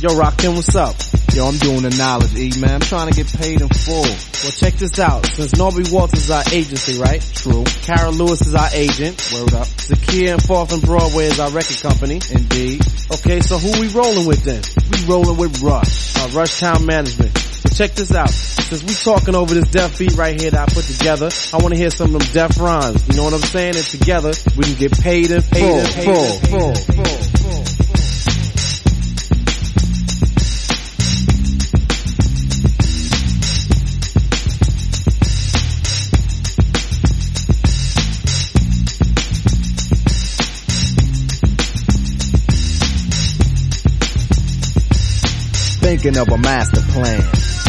Yo, Rockin', what's up? Yo, I'm doing the knowledge, E, man. I'm trying to get paid in full. Well, check this out. Since Norby Walters is our agency, right? True. Carol Lewis is our agent. Word up. Zakia and Fourth and Broadway is our record company. Indeed. Okay, so who we rolling with then? We rolling with Rush. Uh, Rush Town Management. So check this out. Since we talking over this deaf beat right here that I put together, I want to hear some of them deaf rhymes. You know what I'm saying? And together, we can get paid in full, Full, paid full, in full, full, full, full. Thinking of a master plan.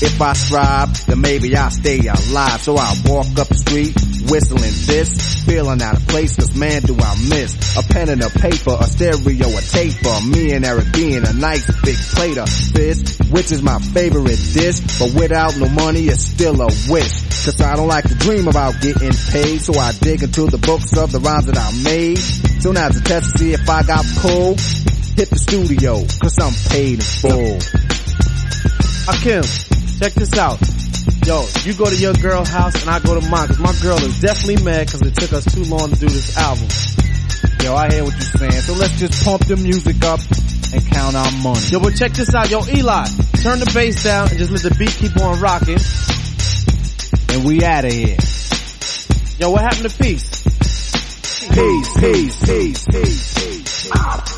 If I strive, then maybe I'll stay alive. So I walk up the street, whistling this, feeling out of place, cause man do I miss a pen and a paper, a stereo, a taper. Me and Eric being a nice big plate of fish, which is my favorite dish. But without no money, it's still a wish. Cause I don't like to dream about getting paid, so I dig into the books of the rhymes that I made. So now to test to see if I got pulled, hit the studio, cause I'm paid in full. Akim, check this out. Yo, you go to your girl's house and I go to mine, cause my girl is definitely mad cause it took us too long to do this album. Yo, I hear what you're saying, so let's just pump the music up and count our money. Yo, but check this out. Yo, Eli, turn the bass down and just let the beat keep on rocking. And we out of here. Yo, what happened to peace? Peace, peace, peace, peace, peace.